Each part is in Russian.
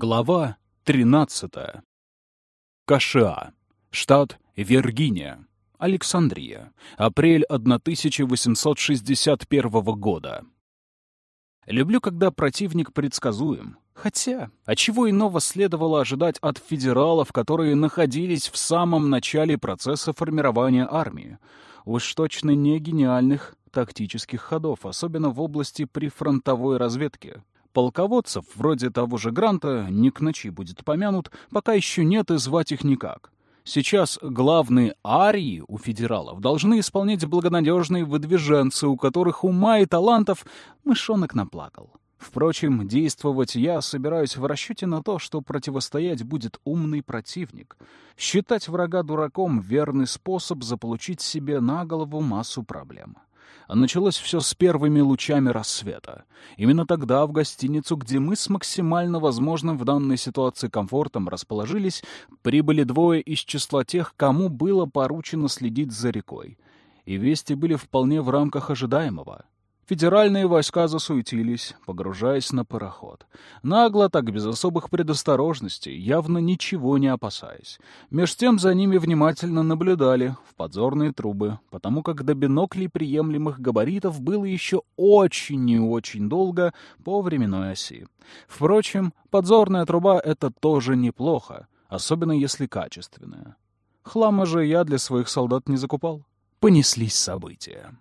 Глава 13. КША. Штат Виргиния. Александрия. Апрель 1861 года. Люблю, когда противник предсказуем. Хотя, а чего иного следовало ожидать от федералов, которые находились в самом начале процесса формирования армии? Уж точно не гениальных тактических ходов, особенно в области прифронтовой разведки. Полководцев, вроде того же Гранта, не к ночи будет помянут, пока еще нет и звать их никак. Сейчас главные арии у федералов должны исполнять благонадежные выдвиженцы, у которых ума и талантов мышонок наплакал. Впрочем, действовать я собираюсь в расчете на то, что противостоять будет умный противник. Считать врага дураком — верный способ заполучить себе на голову массу проблем. Началось все с первыми лучами рассвета. Именно тогда в гостиницу, где мы с максимально возможным в данной ситуации комфортом расположились, прибыли двое из числа тех, кому было поручено следить за рекой. И вести были вполне в рамках ожидаемого. Федеральные войска засуетились, погружаясь на пароход. Нагло, так без особых предосторожностей, явно ничего не опасаясь. Меж тем за ними внимательно наблюдали в подзорные трубы, потому как до биноклей приемлемых габаритов было еще очень и очень долго по временной оси. Впрочем, подзорная труба — это тоже неплохо, особенно если качественная. Хлама же я для своих солдат не закупал. Понеслись события.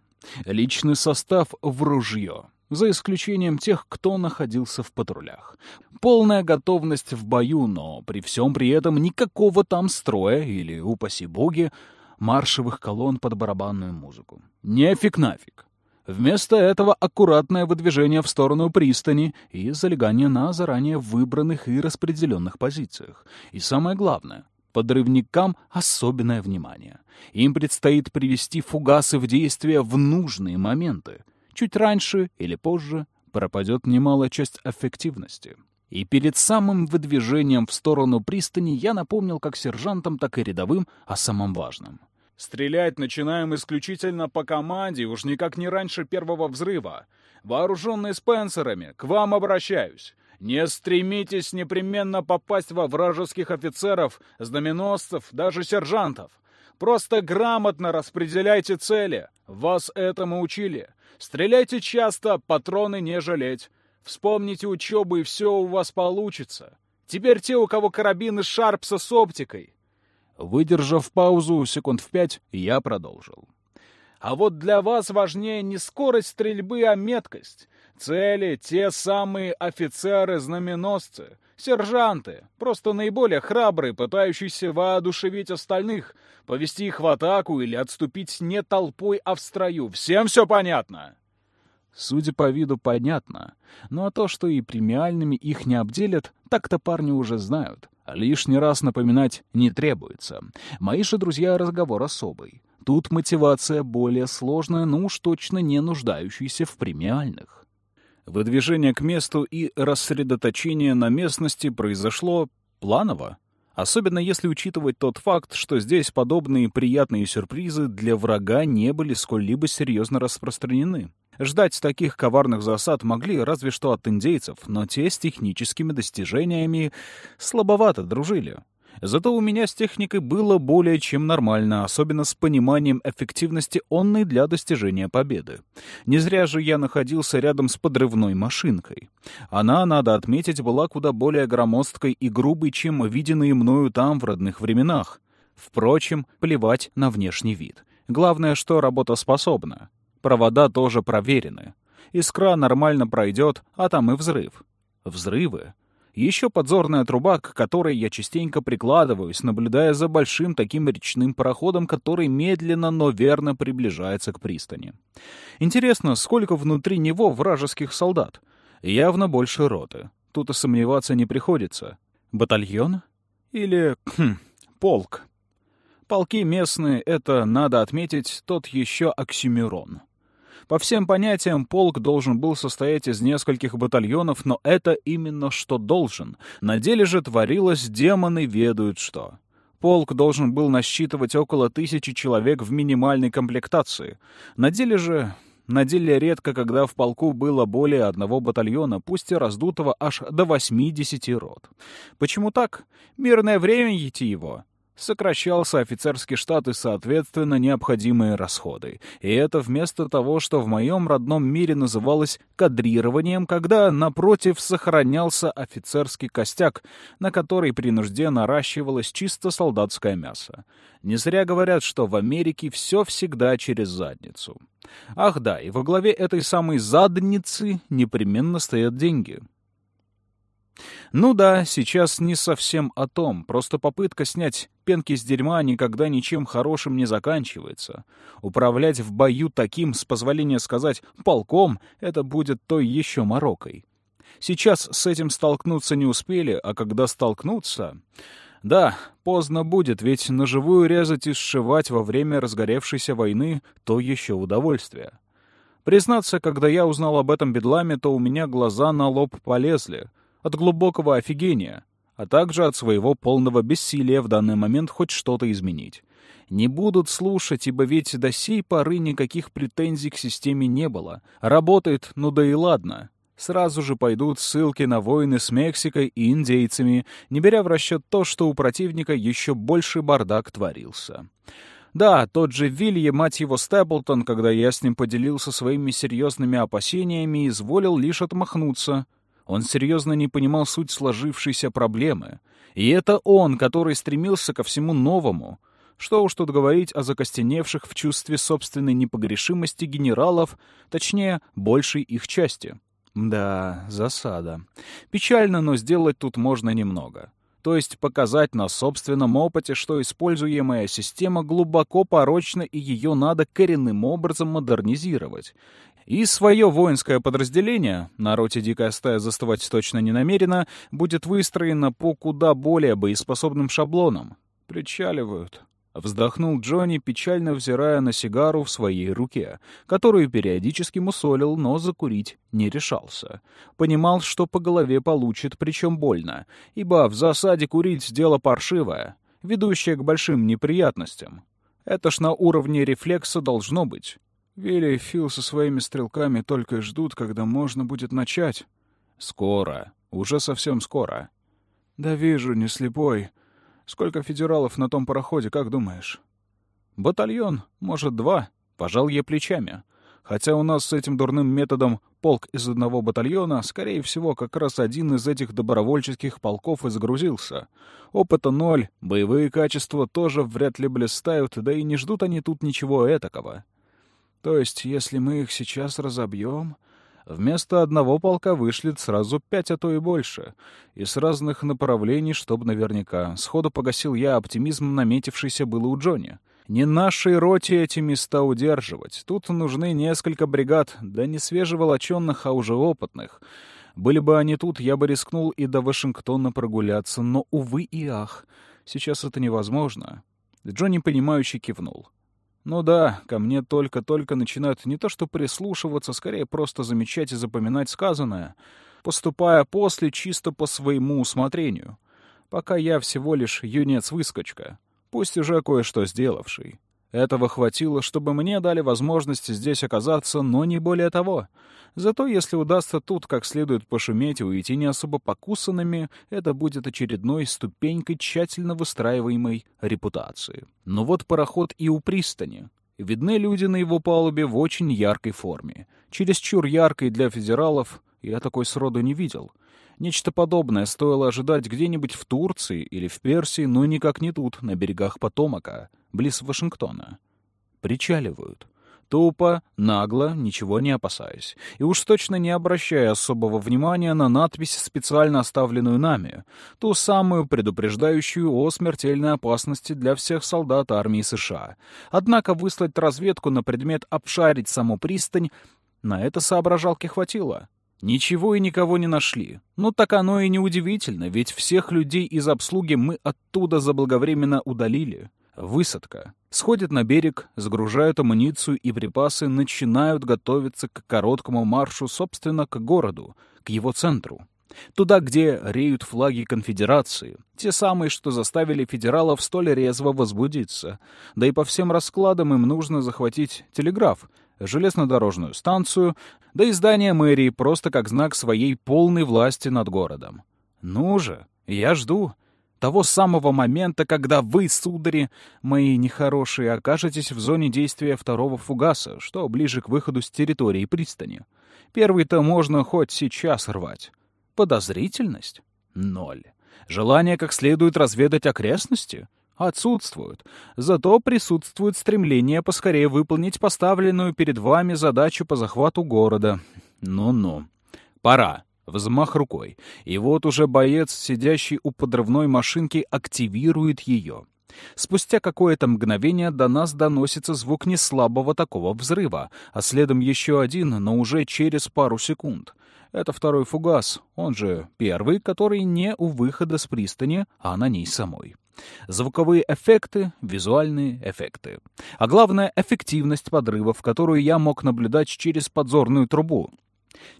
Личный состав в ружье, за исключением тех, кто находился в патрулях. Полная готовность в бою, но при всем при этом никакого там строя или, упаси боги, маршевых колонн под барабанную музыку. Нефиг нафиг. Вместо этого аккуратное выдвижение в сторону пристани и залегание на заранее выбранных и распределенных позициях. И самое главное — подрывникам особенное внимание. Им предстоит привести фугасы в действие в нужные моменты. Чуть раньше или позже пропадет немалая часть эффективности. И перед самым выдвижением в сторону пристани я напомнил как сержантам, так и рядовым о самом важном. «Стрелять начинаем исключительно по команде, уж никак не раньше первого взрыва. Вооруженные Спенсерами, к вам обращаюсь. Не стремитесь непременно попасть во вражеских офицеров, знаменосцев, даже сержантов. Просто грамотно распределяйте цели. Вас этому учили. Стреляйте часто, патроны не жалеть. Вспомните учебу, и все у вас получится. Теперь те, у кого карабины Шарпса с оптикой. Выдержав паузу секунд в пять, я продолжил. А вот для вас важнее не скорость стрельбы, а меткость. Цели — те самые офицеры-знаменосцы, сержанты, просто наиболее храбрые, пытающиеся воодушевить остальных, повести их в атаку или отступить не толпой, а в строю. Всем все понятно? Судя по виду, понятно. Ну а то, что и премиальными их не обделят, так-то парни уже знают. Лишний раз напоминать не требуется. Мои же друзья разговор особый. Тут мотивация более сложная, но уж точно не нуждающаяся в премиальных. Выдвижение к месту и рассредоточение на местности произошло планово. Особенно если учитывать тот факт, что здесь подобные приятные сюрпризы для врага не были сколь-либо серьезно распространены. Ждать таких коварных засад могли разве что от индейцев, но те с техническими достижениями слабовато дружили. Зато у меня с техникой было более чем нормально, особенно с пониманием эффективности онной для достижения победы. Не зря же я находился рядом с подрывной машинкой. Она, надо отметить, была куда более громоздкой и грубой, чем виденные мною там в родных временах. Впрочем, плевать на внешний вид. Главное, что работа способна. Провода тоже проверены. Искра нормально пройдет, а там и взрыв. Взрывы еще подзорная труба, к которой я частенько прикладываюсь, наблюдая за большим таким речным пароходом, который медленно, но верно приближается к пристани. Интересно, сколько внутри него вражеских солдат? Явно больше роты. Тут и сомневаться не приходится. Батальон? Или хм, полк? Полки местные — это, надо отметить, тот еще оксюмерон. По всем понятиям, полк должен был состоять из нескольких батальонов, но это именно что должен. На деле же творилось демоны ведают что. Полк должен был насчитывать около тысячи человек в минимальной комплектации. На деле же на деле редко, когда в полку было более одного батальона, пусть и раздутого аж до 80 рот. Почему так? Мирное время его сокращался офицерский штат и, соответственно, необходимые расходы. И это вместо того, что в моем родном мире называлось кадрированием, когда, напротив, сохранялся офицерский костяк, на который при нужде наращивалось чисто солдатское мясо. Не зря говорят, что в Америке все всегда через задницу. Ах да, и во главе этой самой задницы непременно стоят деньги. Ну да, сейчас не совсем о том, просто попытка снять пенки с дерьма никогда ничем хорошим не заканчивается. Управлять в бою таким, с позволения сказать, полком, это будет той еще морокой. Сейчас с этим столкнуться не успели, а когда столкнутся... Да, поздно будет, ведь наживую резать и сшивать во время разгоревшейся войны — то еще удовольствие. Признаться, когда я узнал об этом бедламе, то у меня глаза на лоб полезли — от глубокого офигения, а также от своего полного бессилия в данный момент хоть что-то изменить. Не будут слушать, ибо ведь до сей поры никаких претензий к системе не было. Работает, ну да и ладно. Сразу же пойдут ссылки на войны с Мексикой и индейцами, не беря в расчет то, что у противника еще больше бардак творился. Да, тот же Вилья, мать его, Степлтон, когда я с ним поделился своими серьезными опасениями, изволил лишь отмахнуться — он серьезно не понимал суть сложившейся проблемы. И это он, который стремился ко всему новому. Что уж тут говорить о закостеневших в чувстве собственной непогрешимости генералов, точнее, большей их части. Да, засада. Печально, но сделать тут можно немного. То есть показать на собственном опыте, что используемая система глубоко порочна и ее надо коренным образом модернизировать. И свое воинское подразделение, на роте дикая стая заставать точно не намерена, будет выстроено по куда более боеспособным шаблонам. Причаливают. Вздохнул Джонни, печально взирая на сигару в своей руке, которую периодически мусолил, но закурить не решался. Понимал, что по голове получит, причем больно, ибо в засаде курить дело паршивое, ведущее к большим неприятностям. Это ж на уровне рефлекса должно быть. Вилли и Фил со своими стрелками только ждут, когда можно будет начать. Скоро. Уже совсем скоро. Да вижу, не слепой. Сколько федералов на том пароходе, как думаешь? Батальон, может, два. Пожал я плечами. Хотя у нас с этим дурным методом полк из одного батальона, скорее всего, как раз один из этих добровольческих полков и загрузился. Опыта ноль, боевые качества тоже вряд ли блистают, да и не ждут они тут ничего этакого. То есть, если мы их сейчас разобьем, вместо одного полка вышлет сразу пять, а то и больше, и с разных направлений, чтобы наверняка. Сходу погасил я оптимизм, наметившийся было у Джонни. Не нашей роте эти места удерживать. Тут нужны несколько бригад, да не свежеволоченных, а уже опытных. Были бы они тут, я бы рискнул и до Вашингтона прогуляться, но, увы и ах, сейчас это невозможно. Джонни, понимающе кивнул. Ну да, ко мне только-только начинают не то что прислушиваться, скорее просто замечать и запоминать сказанное, поступая после чисто по своему усмотрению. Пока я всего лишь юнец-выскочка, пусть уже кое-что сделавший. Этого хватило, чтобы мне дали возможность здесь оказаться, но не более того. Зато если удастся тут как следует пошуметь и уйти не особо покусанными, это будет очередной ступенькой тщательно выстраиваемой репутации. Но вот пароход и у пристани. Видны люди на его палубе в очень яркой форме. Чересчур яркой для федералов я такой сроду не видел. Нечто подобное стоило ожидать где-нибудь в Турции или в Персии, но никак не тут, на берегах Потомака близ Вашингтона. Причаливают. Тупо, нагло, ничего не опасаясь. И уж точно не обращая особого внимания на надпись, специально оставленную нами, ту самую предупреждающую о смертельной опасности для всех солдат армии США. Однако выслать разведку на предмет обшарить саму пристань на это соображалки хватило. Ничего и никого не нашли. Ну так оно и не удивительно, ведь всех людей из обслуги мы оттуда заблаговременно удалили. Высадка. Сходят на берег, загружают амуницию и припасы, начинают готовиться к короткому маршу, собственно, к городу, к его центру. Туда, где реют флаги конфедерации, те самые, что заставили федералов столь резво возбудиться. Да и по всем раскладам им нужно захватить телеграф, железнодорожную станцию, да и здание мэрии просто как знак своей полной власти над городом. Ну же, я жду того самого момента, когда вы, судари, мои нехорошие, окажетесь в зоне действия второго фугаса, что ближе к выходу с территории пристани. Первый-то можно хоть сейчас рвать. Подозрительность? Ноль. Желание как следует разведать окрестности? Отсутствуют. Зато присутствует стремление поскорее выполнить поставленную перед вами задачу по захвату города. Ну-ну. Пора. Взмах рукой. И вот уже боец, сидящий у подрывной машинки, активирует ее. Спустя какое-то мгновение до нас доносится звук неслабого такого взрыва, а следом еще один, но уже через пару секунд. Это второй фугас, он же первый, который не у выхода с пристани, а на ней самой. Звуковые эффекты, визуальные эффекты. А главное — эффективность подрывов, которую я мог наблюдать через подзорную трубу.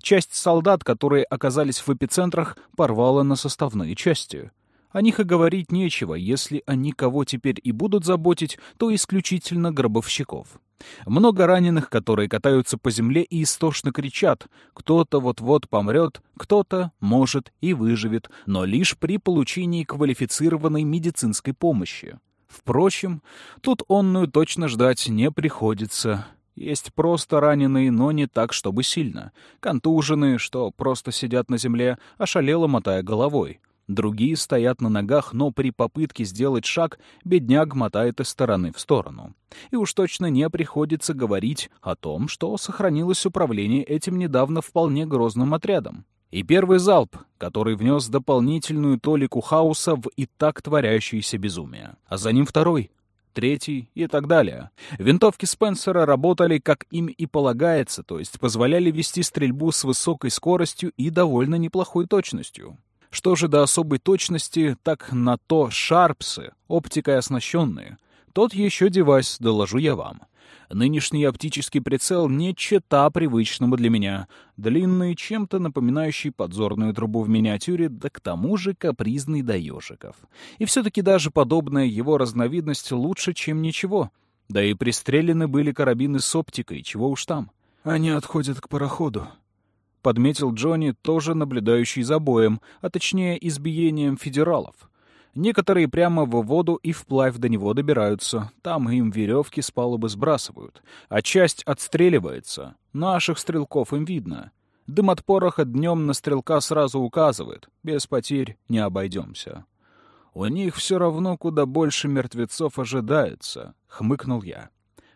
Часть солдат, которые оказались в эпицентрах, порвала на составные части. О них и говорить нечего, если они кого теперь и будут заботить, то исключительно гробовщиков. Много раненых, которые катаются по земле и истошно кричат. Кто-то вот-вот помрет, кто-то, может, и выживет, но лишь при получении квалифицированной медицинской помощи. Впрочем, тут онную точно ждать не приходится. Есть просто раненые, но не так, чтобы сильно. Контуженные, что просто сидят на земле, ошалело мотая головой. Другие стоят на ногах, но при попытке сделать шаг бедняк мотает из стороны в сторону. И уж точно не приходится говорить о том, что сохранилось управление этим недавно вполне грозным отрядом. И первый залп, который внес дополнительную толику хаоса в и так творящееся безумие. А за ним второй, третий и так далее. Винтовки Спенсера работали, как им и полагается, то есть позволяли вести стрельбу с высокой скоростью и довольно неплохой точностью. Что же до особой точности, так на то шарпсы, оптикой оснащенные. Тот еще девайс, доложу я вам. Нынешний оптический прицел не чета привычному для меня. Длинный, чем-то напоминающий подзорную трубу в миниатюре, да к тому же капризный до ежиков. И все-таки даже подобная его разновидность лучше, чем ничего. Да и пристрелены были карабины с оптикой, чего уж там. Они отходят к пароходу. Подметил Джонни, тоже наблюдающий за боем, а точнее избиением федералов. Некоторые прямо в воду и вплавь до него добираются. Там им веревки с палубы сбрасывают. А часть отстреливается. Наших стрелков им видно. Дым от пороха днем на стрелка сразу указывает. Без потерь не обойдемся. «У них все равно куда больше мертвецов ожидается», — хмыкнул я.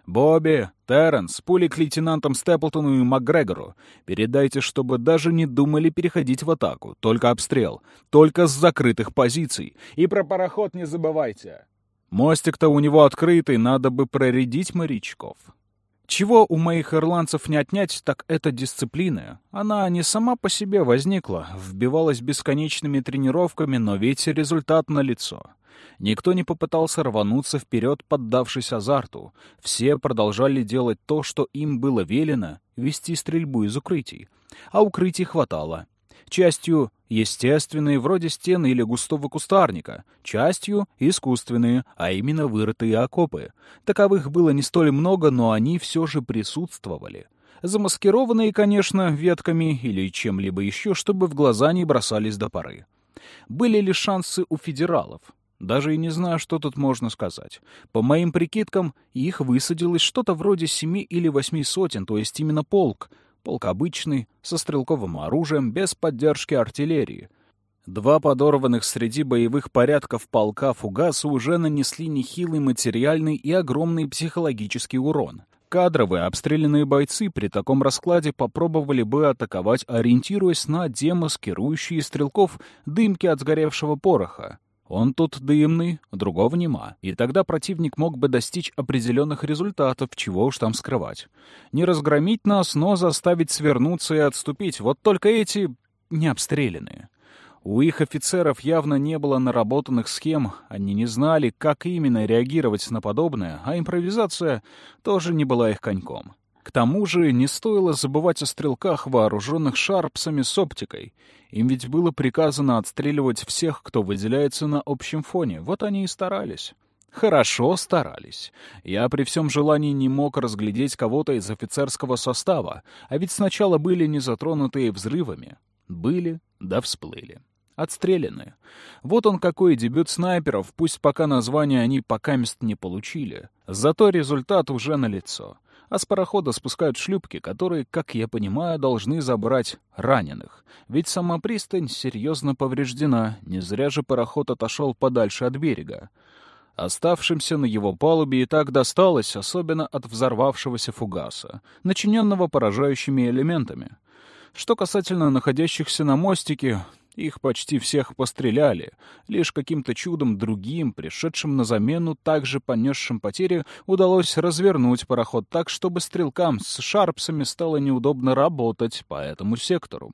«Бобби, Терренс, пули к лейтенантам Степлтону и МакГрегору. Передайте, чтобы даже не думали переходить в атаку. Только обстрел. Только с закрытых позиций. И про пароход не забывайте. Мостик-то у него открытый, надо бы проредить морячков». Чего у моих ирландцев не отнять, так это дисциплина. Она не сама по себе возникла, вбивалась бесконечными тренировками, но ведь результат налицо. Никто не попытался рвануться вперед, поддавшись азарту. Все продолжали делать то, что им было велено — вести стрельбу из укрытий. А укрытий хватало. Частью естественные, вроде стены или густого кустарника, частью искусственные, а именно вырытые окопы. Таковых было не столь много, но они все же присутствовали. Замаскированные, конечно, ветками или чем-либо еще, чтобы в глаза не бросались до поры. Были ли шансы у федералов? Даже и не знаю, что тут можно сказать. По моим прикидкам, их высадилось что-то вроде семи или восьми сотен, то есть именно полк. Полк обычный, со стрелковым оружием, без поддержки артиллерии. Два подорванных среди боевых порядков полка фугаса уже нанесли нехилый материальный и огромный психологический урон. Кадровые обстрелянные бойцы при таком раскладе попробовали бы атаковать, ориентируясь на демаскирующие стрелков дымки от сгоревшего пороха. Он тут дымный, другого нема, и тогда противник мог бы достичь определенных результатов, чего уж там скрывать. Не разгромить нас, но заставить свернуться и отступить. Вот только эти не обстрелянные. У их офицеров явно не было наработанных схем, они не знали, как именно реагировать на подобное, а импровизация тоже не была их коньком. К тому же не стоило забывать о стрелках, вооруженных шарпсами с оптикой. Им ведь было приказано отстреливать всех, кто выделяется на общем фоне. Вот они и старались. Хорошо старались. Я при всем желании не мог разглядеть кого-то из офицерского состава, а ведь сначала были не затронутые взрывами. Были, да всплыли. Отстреляны. Вот он какой дебют снайперов, пусть пока название они пока не получили. Зато результат уже налицо. А с парохода спускают шлюпки, которые, как я понимаю, должны забрать раненых. Ведь сама пристань серьезно повреждена, не зря же пароход отошел подальше от берега. Оставшимся на его палубе и так досталось, особенно от взорвавшегося фугаса, начиненного поражающими элементами. Что касательно находящихся на мостике, их почти всех постреляли. Лишь каким-то чудом другим, пришедшим на замену, также понесшим потери, удалось развернуть пароход так, чтобы стрелкам с шарпсами стало неудобно работать по этому сектору.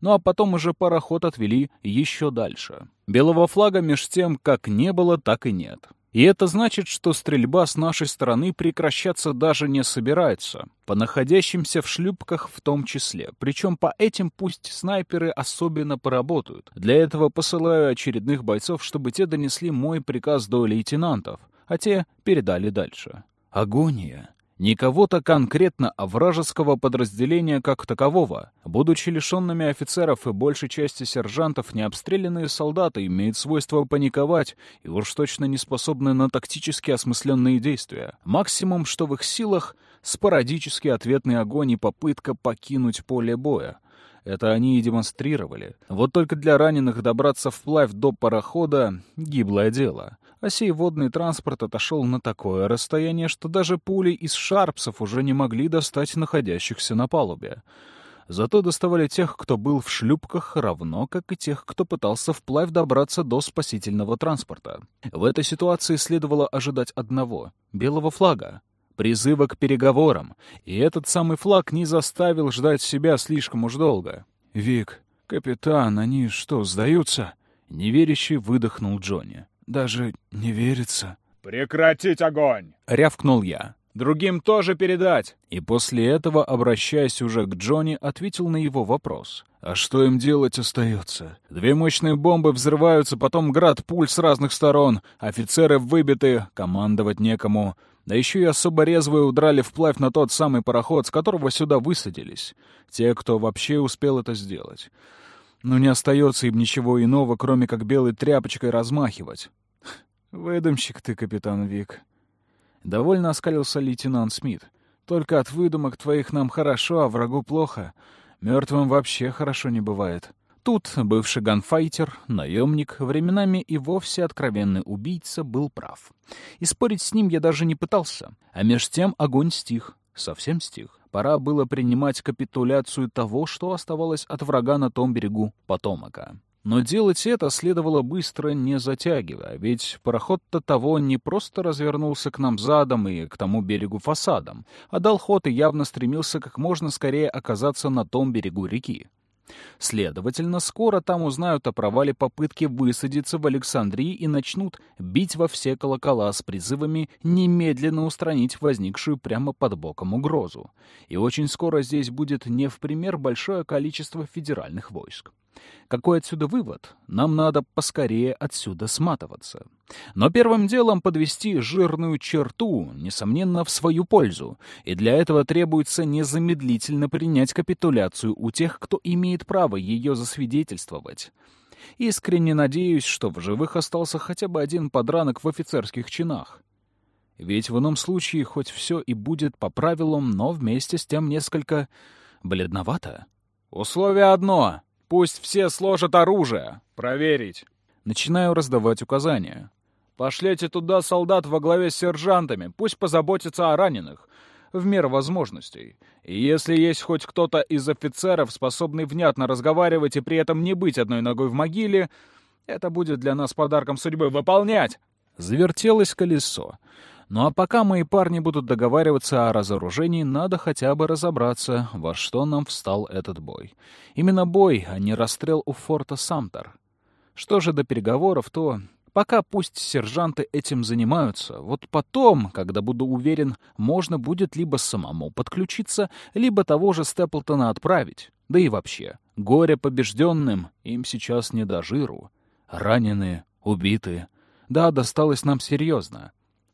Ну а потом уже пароход отвели еще дальше. Белого флага меж тем как не было, так и нет. И это значит, что стрельба с нашей стороны прекращаться даже не собирается, по находящимся в шлюпках в том числе. Причем по этим пусть снайперы особенно поработают. Для этого посылаю очередных бойцов, чтобы те донесли мой приказ до лейтенантов, а те передали дальше. Агония. Не кого-то конкретно, а вражеского подразделения как такового. Будучи лишенными офицеров и большей части сержантов, необстрелянные солдаты имеют свойство паниковать и уж точно не способны на тактически осмысленные действия. Максимум, что в их силах — спорадический ответный огонь и попытка покинуть поле боя. Это они и демонстрировали. Вот только для раненых добраться вплавь до парохода — гиблое дело а сей водный транспорт отошел на такое расстояние, что даже пули из шарпсов уже не могли достать находящихся на палубе. Зато доставали тех, кто был в шлюпках, равно как и тех, кто пытался вплавь добраться до спасительного транспорта. В этой ситуации следовало ожидать одного — белого флага, призыва к переговорам, и этот самый флаг не заставил ждать себя слишком уж долго. «Вик, капитан, они что, сдаются?» — неверящий выдохнул Джонни. Даже не верится. «Прекратить огонь!» — рявкнул я. «Другим тоже передать!» И после этого, обращаясь уже к Джонни, ответил на его вопрос. «А что им делать остается? Две мощные бомбы взрываются, потом град пуль с разных сторон, офицеры выбиты, командовать некому. Да еще и особо резвые удрали вплавь на тот самый пароход, с которого сюда высадились. Те, кто вообще успел это сделать. Но не остается им ничего иного, кроме как белой тряпочкой размахивать. «Выдумщик ты, капитан Вик». Довольно оскалился лейтенант Смит. «Только от выдумок твоих нам хорошо, а врагу плохо. Мертвым вообще хорошо не бывает». Тут бывший ганфайтер, наемник, временами и вовсе откровенный убийца был прав. И спорить с ним я даже не пытался. А меж тем огонь стих, совсем стих. Пора было принимать капитуляцию того, что оставалось от врага на том берегу Потомака. Но делать это следовало быстро, не затягивая, ведь пароход-то того не просто развернулся к нам задом и к тому берегу фасадом, а дал ход и явно стремился как можно скорее оказаться на том берегу реки. Следовательно, скоро там узнают о провале попытки высадиться в Александрии и начнут бить во все колокола с призывами немедленно устранить возникшую прямо под боком угрозу. И очень скоро здесь будет не в пример большое количество федеральных войск. Какой отсюда вывод? Нам надо поскорее отсюда сматываться. Но первым делом подвести жирную черту, несомненно, в свою пользу, и для этого требуется незамедлительно принять капитуляцию у тех, кто имеет право ее засвидетельствовать. Искренне надеюсь, что в живых остался хотя бы один подранок в офицерских чинах. Ведь в ином случае хоть все и будет по правилам, но вместе с тем несколько бледновато. «Условие одно Пусть все сложат оружие. Проверить. Начинаю раздавать указания. Пошлете туда солдат во главе с сержантами. Пусть позаботятся о раненых. В меру возможностей. И если есть хоть кто-то из офицеров, способный внятно разговаривать и при этом не быть одной ногой в могиле, это будет для нас подарком судьбы. Выполнять! Завертелось колесо. Ну а пока мои парни будут договариваться о разоружении, надо хотя бы разобраться, во что нам встал этот бой. Именно бой, а не расстрел у форта Самтер. Что же до переговоров, то Пока пусть сержанты этим занимаются, вот потом, когда буду уверен, можно будет либо самому подключиться, либо того же Степлтона отправить. Да и вообще, горе побежденным, им сейчас не до жиру. Раненые, убитые. Да, досталось нам серьезно.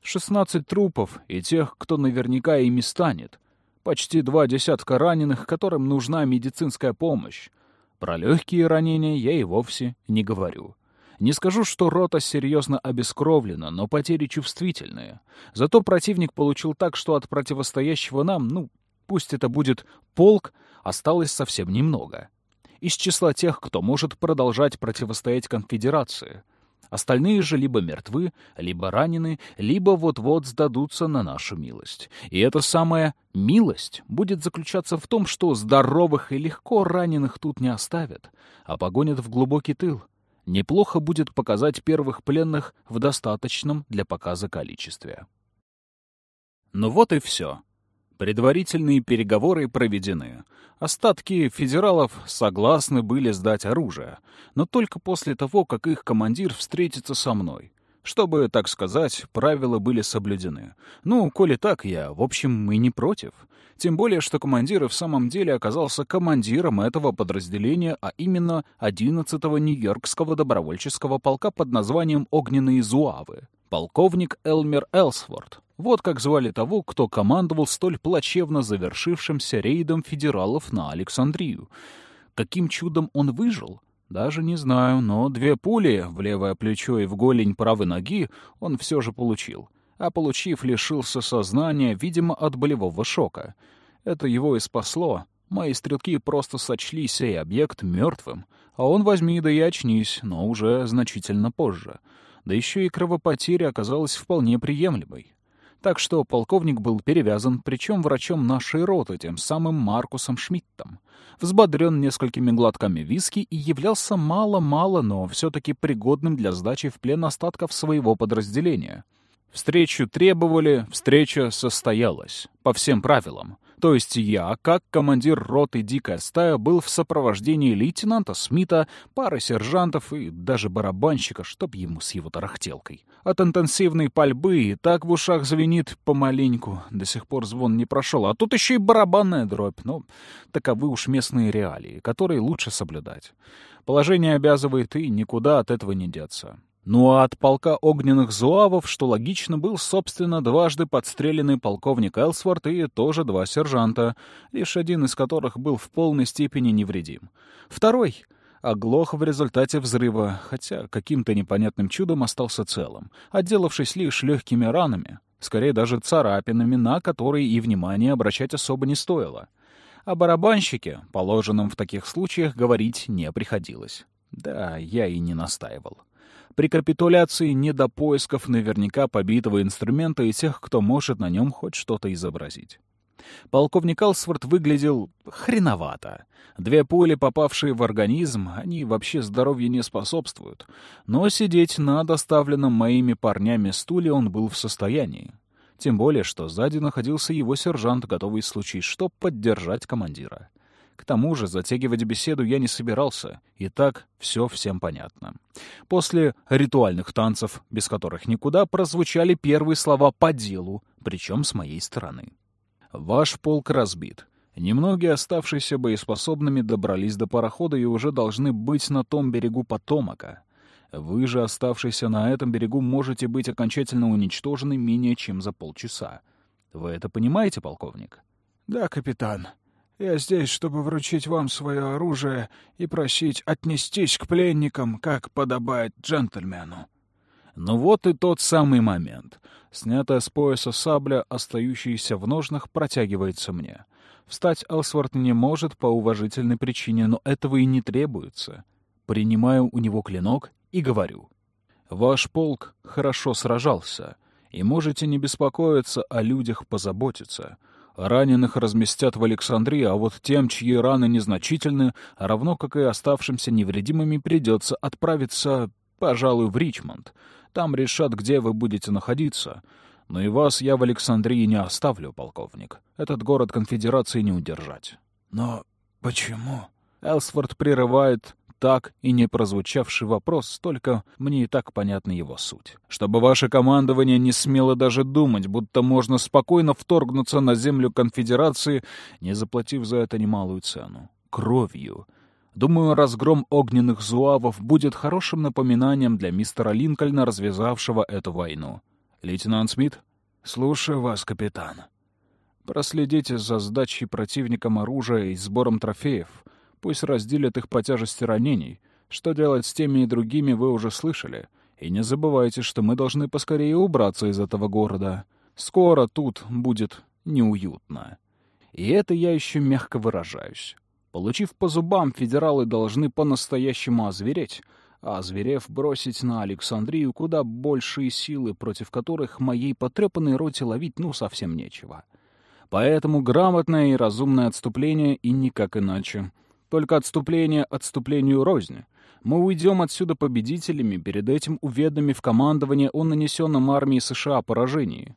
16 трупов и тех, кто наверняка ими станет. Почти два десятка раненых, которым нужна медицинская помощь. Про легкие ранения я и вовсе не говорю. Не скажу, что рота серьезно обескровлена, но потери чувствительные. Зато противник получил так, что от противостоящего нам, ну, пусть это будет полк, осталось совсем немного. Из числа тех, кто может продолжать противостоять конфедерации — Остальные же либо мертвы, либо ранены, либо вот-вот сдадутся на нашу милость. И эта самая милость будет заключаться в том, что здоровых и легко раненых тут не оставят, а погонят в глубокий тыл. Неплохо будет показать первых пленных в достаточном для показа количестве. Ну вот и все. Предварительные переговоры проведены. Остатки федералов согласны были сдать оружие, но только после того, как их командир встретится со мной. Чтобы, так сказать, правила были соблюдены. Ну, коли так, я, в общем, и не против. Тем более, что командир в самом деле оказался командиром этого подразделения, а именно 11-го Нью-Йоркского добровольческого полка под названием «Огненные зуавы». Полковник Элмер Элсворт. Вот как звали того, кто командовал столь плачевно завершившимся рейдом федералов на Александрию. Каким чудом он выжил? Даже не знаю, но две пули в левое плечо и в голень правой ноги он все же получил. А получив, лишился сознания, видимо, от болевого шока. Это его и спасло. Мои стрелки просто сочли сей объект мертвым. А он возьми да и очнись, но уже значительно позже. Да еще и кровопотеря оказалась вполне приемлемой. Так что полковник был перевязан, причем врачом нашей роты, тем самым Маркусом Шмидтом. Взбодрен несколькими глотками виски и являлся мало-мало, но все-таки пригодным для сдачи в плен остатков своего подразделения. Встречу требовали, встреча состоялась. По всем правилам. То есть я, как командир роты «Дикая стая», был в сопровождении лейтенанта Смита, пары сержантов и даже барабанщика, чтоб ему с его тарахтелкой. От интенсивной пальбы и так в ушах звенит помаленьку. До сих пор звон не прошел. А тут еще и барабанная дробь. Но ну, таковы уж местные реалии, которые лучше соблюдать. Положение обязывает, и никуда от этого не деться. Ну а от полка огненных зуавов, что логично, был, собственно, дважды подстреленный полковник Элсворт и тоже два сержанта, лишь один из которых был в полной степени невредим. Второй оглох в результате взрыва, хотя каким-то непонятным чудом остался целым, отделавшись лишь легкими ранами, скорее даже царапинами, на которые и внимания обращать особо не стоило. О барабанщике, положенном в таких случаях, говорить не приходилось. Да, я и не настаивал. При капитуляции не до поисков наверняка побитого инструмента и тех, кто может на нем хоть что-то изобразить. Полковник Алсворт выглядел хреновато. Две пули, попавшие в организм, они вообще здоровью не способствуют. Но сидеть на доставленном моими парнями стуле он был в состоянии. Тем более, что сзади находился его сержант, готовый в случае что поддержать командира. К тому же затягивать беседу я не собирался, и так все всем понятно. После ритуальных танцев, без которых никуда, прозвучали первые слова по делу, причем с моей стороны. «Ваш полк разбит. Немногие оставшиеся боеспособными добрались до парохода и уже должны быть на том берегу Потомака. Вы же, оставшиеся на этом берегу, можете быть окончательно уничтожены менее чем за полчаса. Вы это понимаете, полковник?» «Да, капитан», я здесь, чтобы вручить вам свое оружие и просить отнестись к пленникам, как подобает джентльмену». Ну вот и тот самый момент. Снятая с пояса сабля, остающаяся в ножнах, протягивается мне. Встать Элсворт не может по уважительной причине, но этого и не требуется. Принимаю у него клинок и говорю. «Ваш полк хорошо сражался, и можете не беспокоиться о людях позаботиться». Раненых разместят в Александрии, а вот тем, чьи раны незначительны, равно как и оставшимся невредимыми, придется отправиться, пожалуй, в Ричмонд. Там решат, где вы будете находиться. Но и вас я в Александрии не оставлю, полковник. Этот город конфедерации не удержать. Но почему? Элсфорд прерывает так и не прозвучавший вопрос, только мне и так понятна его суть. Чтобы ваше командование не смело даже думать, будто можно спокойно вторгнуться на землю конфедерации, не заплатив за это немалую цену. Кровью. Думаю, разгром огненных зуавов будет хорошим напоминанием для мистера Линкольна, развязавшего эту войну. Лейтенант Смит? Слушаю вас, капитан. Проследите за сдачей противникам оружия и сбором трофеев. Пусть разделят их по тяжести ранений. Что делать с теми и другими, вы уже слышали. И не забывайте, что мы должны поскорее убраться из этого города. Скоро тут будет неуютно. И это я еще мягко выражаюсь. Получив по зубам, федералы должны по-настоящему озвереть, а озверев бросить на Александрию куда большие силы, против которых моей потрепанной роте ловить ну совсем нечего. Поэтому грамотное и разумное отступление и никак иначе. Только отступление отступлению рознь. Мы уйдем отсюда победителями, перед этим уведомив командование о нанесенном армии США поражении.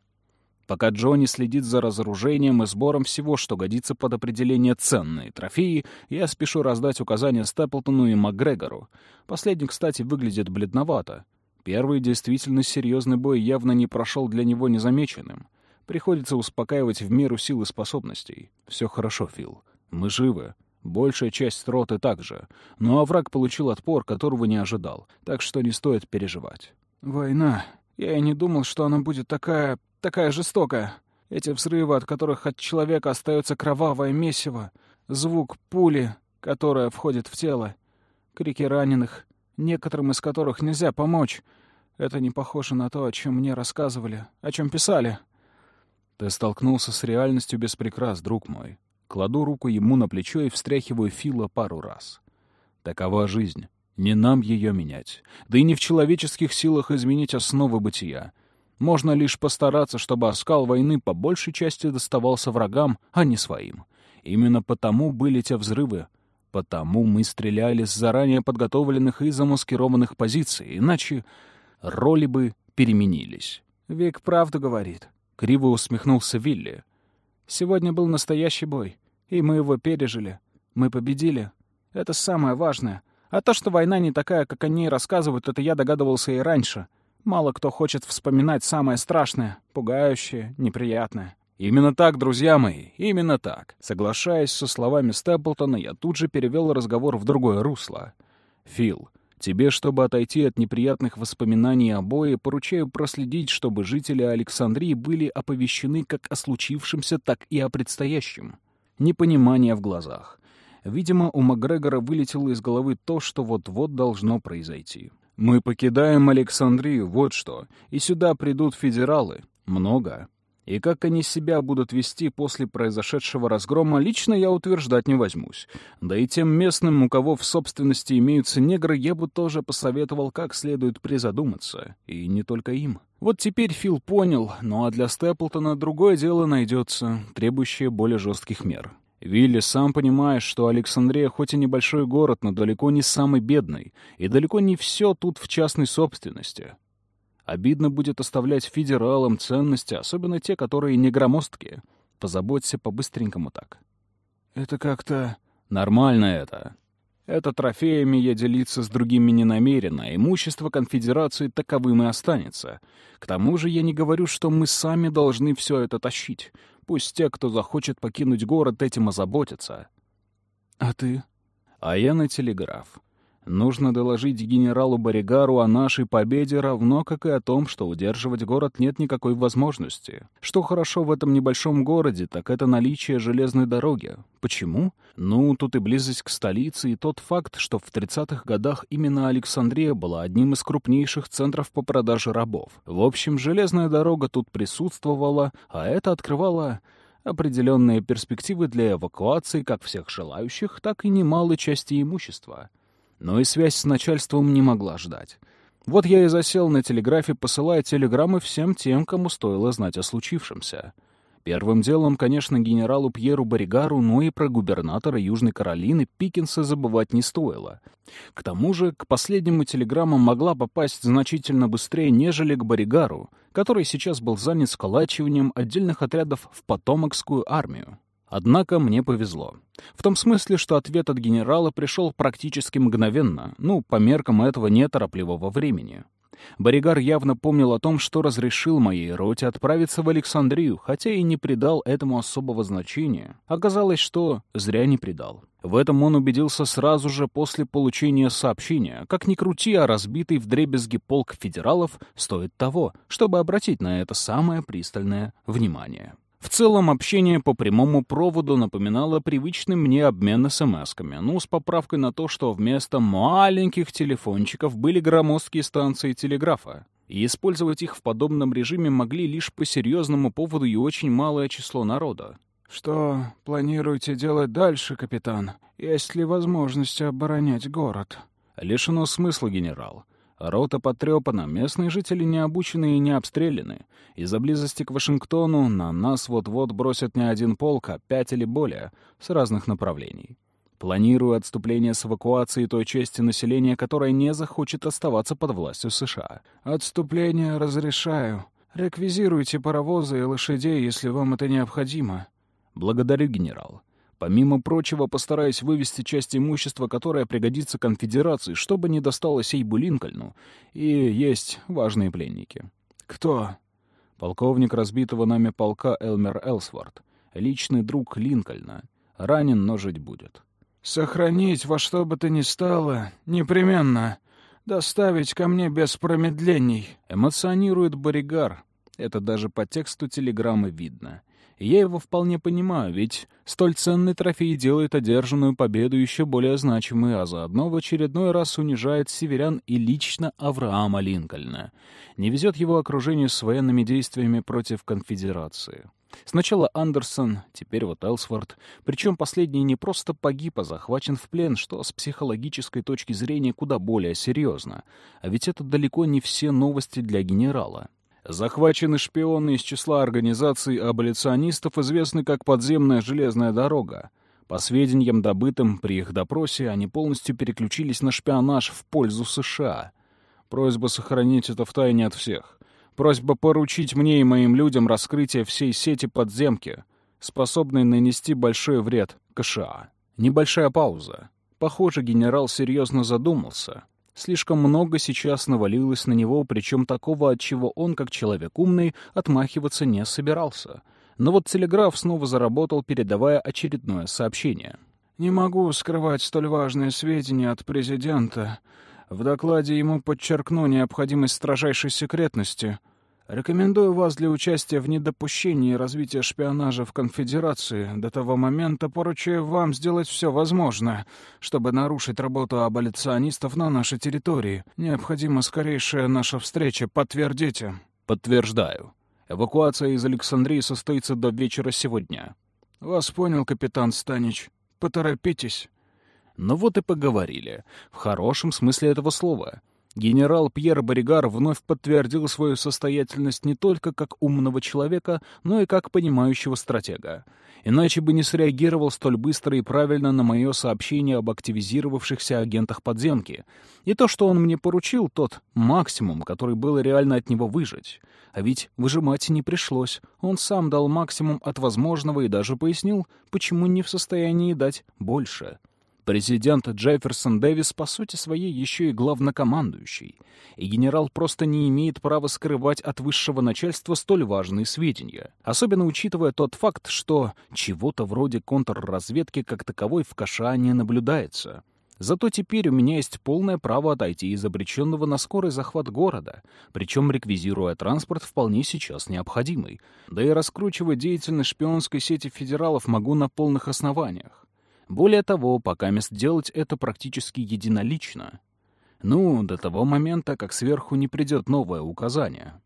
Пока Джонни следит за разоружением и сбором всего, что годится под определение ценные трофеи, я спешу раздать указания Степлтону и МакГрегору. Последний, кстати, выглядит бледновато. Первый действительно серьезный бой явно не прошел для него незамеченным. Приходится успокаивать в меру сил и способностей. Все хорошо, Фил. Мы живы. Большая часть роты также. Ну а враг получил отпор, которого не ожидал. Так что не стоит переживать. Война. Я и не думал, что она будет такая такая жестокая. Эти взрывы, от которых от человека остается кровавое месиво, звук пули, которая входит в тело, крики раненых, некоторым из которых нельзя помочь. Это не похоже на то, о чем мне рассказывали, о чем писали. Ты столкнулся с реальностью без прикрас, друг мой. Кладу руку ему на плечо и встряхиваю Фила пару раз. Такова жизнь. Не нам ее менять. Да и не в человеческих силах изменить основы бытия. Можно лишь постараться, чтобы оскал войны по большей части доставался врагам, а не своим. Именно потому были те взрывы. Потому мы стреляли с заранее подготовленных и замаскированных позиций, иначе роли бы переменились. «Вик правду говорит», — криво усмехнулся Вилли. «Сегодня был настоящий бой, и мы его пережили. Мы победили. Это самое важное. А то, что война не такая, как они рассказывают, это я догадывался и раньше. Мало кто хочет вспоминать самое страшное, пугающее, неприятное. Именно так, друзья мои, именно так. Соглашаясь со словами Степлтона, я тут же перевел разговор в другое русло. Фил, тебе, чтобы отойти от неприятных воспоминаний о бое, поручаю проследить, чтобы жители Александрии были оповещены как о случившемся, так и о предстоящем. Непонимание в глазах. Видимо, у Макгрегора вылетело из головы то, что вот-вот должно произойти. Мы покидаем Александрию, вот что. И сюда придут федералы. Много. И как они себя будут вести после произошедшего разгрома, лично я утверждать не возьмусь. Да и тем местным, у кого в собственности имеются негры, я бы тоже посоветовал как следует призадуматься. И не только им. Вот теперь Фил понял, ну а для Степлтона другое дело найдется, требующее более жестких мер. Вилли, сам понимаешь, что Александрия хоть и небольшой город, но далеко не самый бедный, и далеко не все тут в частной собственности. Обидно будет оставлять федералам ценности, особенно те, которые не громоздкие. Позаботься по-быстренькому так. Это как-то... Нормально это. Это трофеями я делиться с другими не намерена, имущество конфедерации таковым и останется. К тому же я не говорю, что мы сами должны все это тащить. Пусть те, кто захочет покинуть город, этим озаботятся. А ты? А я на телеграф. Нужно доложить генералу Боригару о нашей победе, равно как и о том, что удерживать город нет никакой возможности. Что хорошо в этом небольшом городе, так это наличие железной дороги. Почему? Ну, тут и близость к столице, и тот факт, что в 30-х годах именно Александрия была одним из крупнейших центров по продаже рабов. В общем, железная дорога тут присутствовала, а это открывало определенные перспективы для эвакуации как всех желающих, так и немалой части имущества но и связь с начальством не могла ждать. Вот я и засел на телеграфе, посылая телеграммы всем тем, кому стоило знать о случившемся. Первым делом, конечно, генералу Пьеру Боригару, но и про губернатора Южной Каролины Пикинса забывать не стоило. К тому же, к последнему телеграмма могла попасть значительно быстрее, нежели к Боригару, который сейчас был занят сколачиванием отдельных отрядов в Потомокскую армию. Однако мне повезло. В том смысле, что ответ от генерала пришел практически мгновенно, ну, по меркам этого неторопливого времени. Боригар явно помнил о том, что разрешил моей роте отправиться в Александрию, хотя и не придал этому особого значения. Оказалось, что зря не придал. В этом он убедился сразу же после получения сообщения. Как ни крути, а разбитый вдребезги полк федералов стоит того, чтобы обратить на это самое пристальное внимание. В целом, общение по прямому проводу напоминало привычный мне обмен смс-ками, ну, с поправкой на то, что вместо маленьких телефончиков были громоздкие станции телеграфа. И использовать их в подобном режиме могли лишь по серьезному поводу и очень малое число народа. «Что планируете делать дальше, капитан? Есть ли возможность оборонять город?» «Лишено смысла, генерал. Рота потрепана, местные жители не обучены и не обстреляны. Из-за близости к Вашингтону на нас вот-вот бросят не один полк, а пять или более, с разных направлений. Планирую отступление с эвакуацией той части населения, которая не захочет оставаться под властью США. «Отступление разрешаю. Реквизируйте паровозы и лошадей, если вам это необходимо». «Благодарю, генерал. Помимо прочего, постараюсь вывести часть имущества, которое пригодится конфедерации, чтобы не досталось Эйбу Линкольну. И есть важные пленники. Кто? Полковник разбитого нами полка Элмер Элсворт. Личный друг Линкольна. Ранен, но жить будет. Сохранить во что бы то ни стало, непременно. Доставить ко мне без промедлений. Эмоционирует Боригар. Это даже по тексту телеграммы видно. Я его вполне понимаю, ведь столь ценный трофей делает одержанную победу еще более значимой, а заодно в очередной раз унижает северян и лично Авраама Линкольна. Не везет его окружению с военными действиями против конфедерации. Сначала Андерсон, теперь вот Элсворт. Причем последний не просто погиб, а захвачен в плен, что с психологической точки зрения куда более серьезно. А ведь это далеко не все новости для генерала. Захвачены шпионы из числа организаций аболиционистов, известны как «Подземная железная дорога». По сведениям, добытым при их допросе, они полностью переключились на шпионаж в пользу США. Просьба сохранить это в тайне от всех. Просьба поручить мне и моим людям раскрытие всей сети подземки, способной нанести большой вред КША. Небольшая пауза. Похоже, генерал серьезно задумался. Слишком много сейчас навалилось на него, причем такого, от чего он, как человек умный, отмахиваться не собирался. Но вот телеграф снова заработал, передавая очередное сообщение. «Не могу скрывать столь важные сведения от президента. В докладе ему подчеркну необходимость строжайшей секретности. Рекомендую вас для участия в недопущении развития шпионажа в конфедерации. До того момента поручаю вам сделать все возможное, чтобы нарушить работу аболиционистов на нашей территории. Необходима скорейшая наша встреча. Подтвердите. Подтверждаю. Эвакуация из Александрии состоится до вечера сегодня. Вас понял, капитан Станич. Поторопитесь. Ну вот и поговорили. В хорошем смысле этого слова. Генерал Пьер Боригар вновь подтвердил свою состоятельность не только как умного человека, но и как понимающего стратега. Иначе бы не среагировал столь быстро и правильно на мое сообщение об активизировавшихся агентах подземки. И то, что он мне поручил, тот максимум, который было реально от него выжить. А ведь выжимать не пришлось. Он сам дал максимум от возможного и даже пояснил, почему не в состоянии дать больше. Президент Джефферсон Дэвис по сути своей еще и главнокомандующий, и генерал просто не имеет права скрывать от высшего начальства столь важные сведения, особенно учитывая тот факт, что чего-то вроде контрразведки как таковой в Каша не наблюдается. Зато теперь у меня есть полное право отойти из обреченного на скорый захват города, причем реквизируя транспорт вполне сейчас необходимый. Да и раскручивать деятельность шпионской сети федералов могу на полных основаниях. Более того, пока мест делать это практически единолично. Ну, до того момента, как сверху не придет новое указание.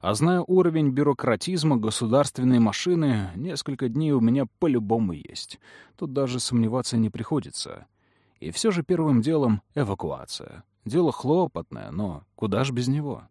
А зная уровень бюрократизма государственной машины, несколько дней у меня по-любому есть. Тут даже сомневаться не приходится. И все же первым делом — эвакуация. Дело хлопотное, но куда ж без него?